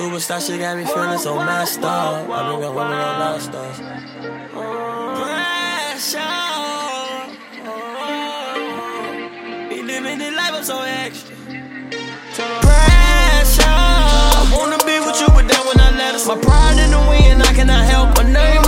Superstar, she got me feeling so messed up. I bring up women on lost stars. Pressure. Be living this life, I'm so extra. Pressure. I wanna be with you, but that when I let us. My pride in the wind, I cannot help but name.